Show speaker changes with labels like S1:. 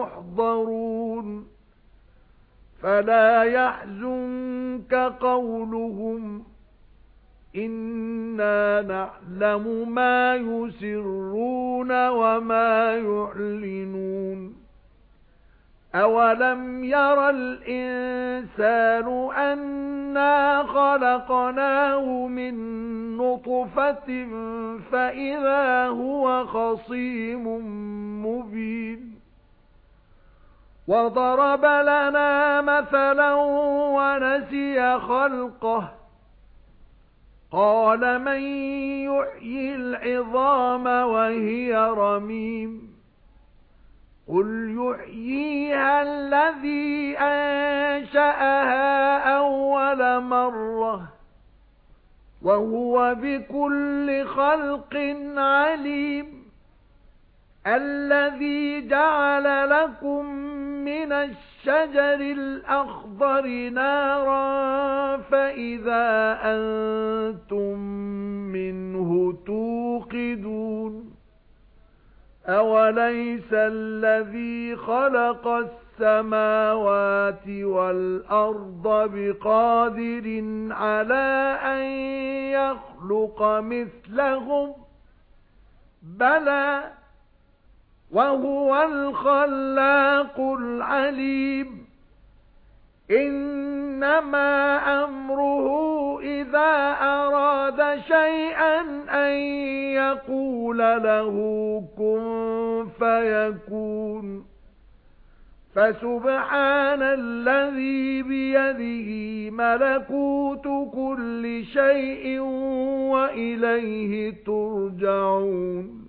S1: مُحْضَرُونَ فَلَا يَحْزُنكَ قَوْلُهُمْ إِنَّا نَعْلَمُ مَا يُسِرُّونَ وَمَا يُعْلِنُونَ أَوَلَمْ يَرَ الْإِنسَانُ أَنَّا خَلَقْنَاهُ مِنْ نُطْفَةٍ فَإِذَا هُوَ خَصِيمٌ مُبِينٌ وَضَرَبَ لَنَا مَثَلًا وَنَسِيَ خَلْقَهُ قَالَ مَن يُحْيِي الْعِظَامَ وَهِيَ رَمِيمٌ قُلْ يُحْيِيهَا الَّذِي أَنشَأَهَا أَوَّلَ مَرَّةٍ وَهُوَ بِكُلِّ خَلْقٍ عَلِيمٌ الَّذِي جَعَلَ لَكُم مِنَ الشَّجَرِ الْأَخْضَرِ نَارًا فَإِذَا أَنْتُمْ مِنْهُ تُوقِدُونَ أَوَلَيْسَ الَّذِي خَلَقَ السَّمَاوَاتِ وَالْأَرْضَ بِقَادِرٍ عَلَى أَنْ يَخْلُقَ مِثْلَهُمْ بَلَى وَهُوَ الْخَلَّاقُ الْعَلِيمُ إِنَّمَا أَمْرُهُ إِذَا أَرَادَ شَيْئًا أَن يَقُولَ لَهُ كُن فَيَكُونُ فَسُبْحَانَ الَّذِي بِيَدِهِ مَلَكُوتُ كُلِّ شَيْءٍ وَإِلَيْهِ تُرْجَعُونَ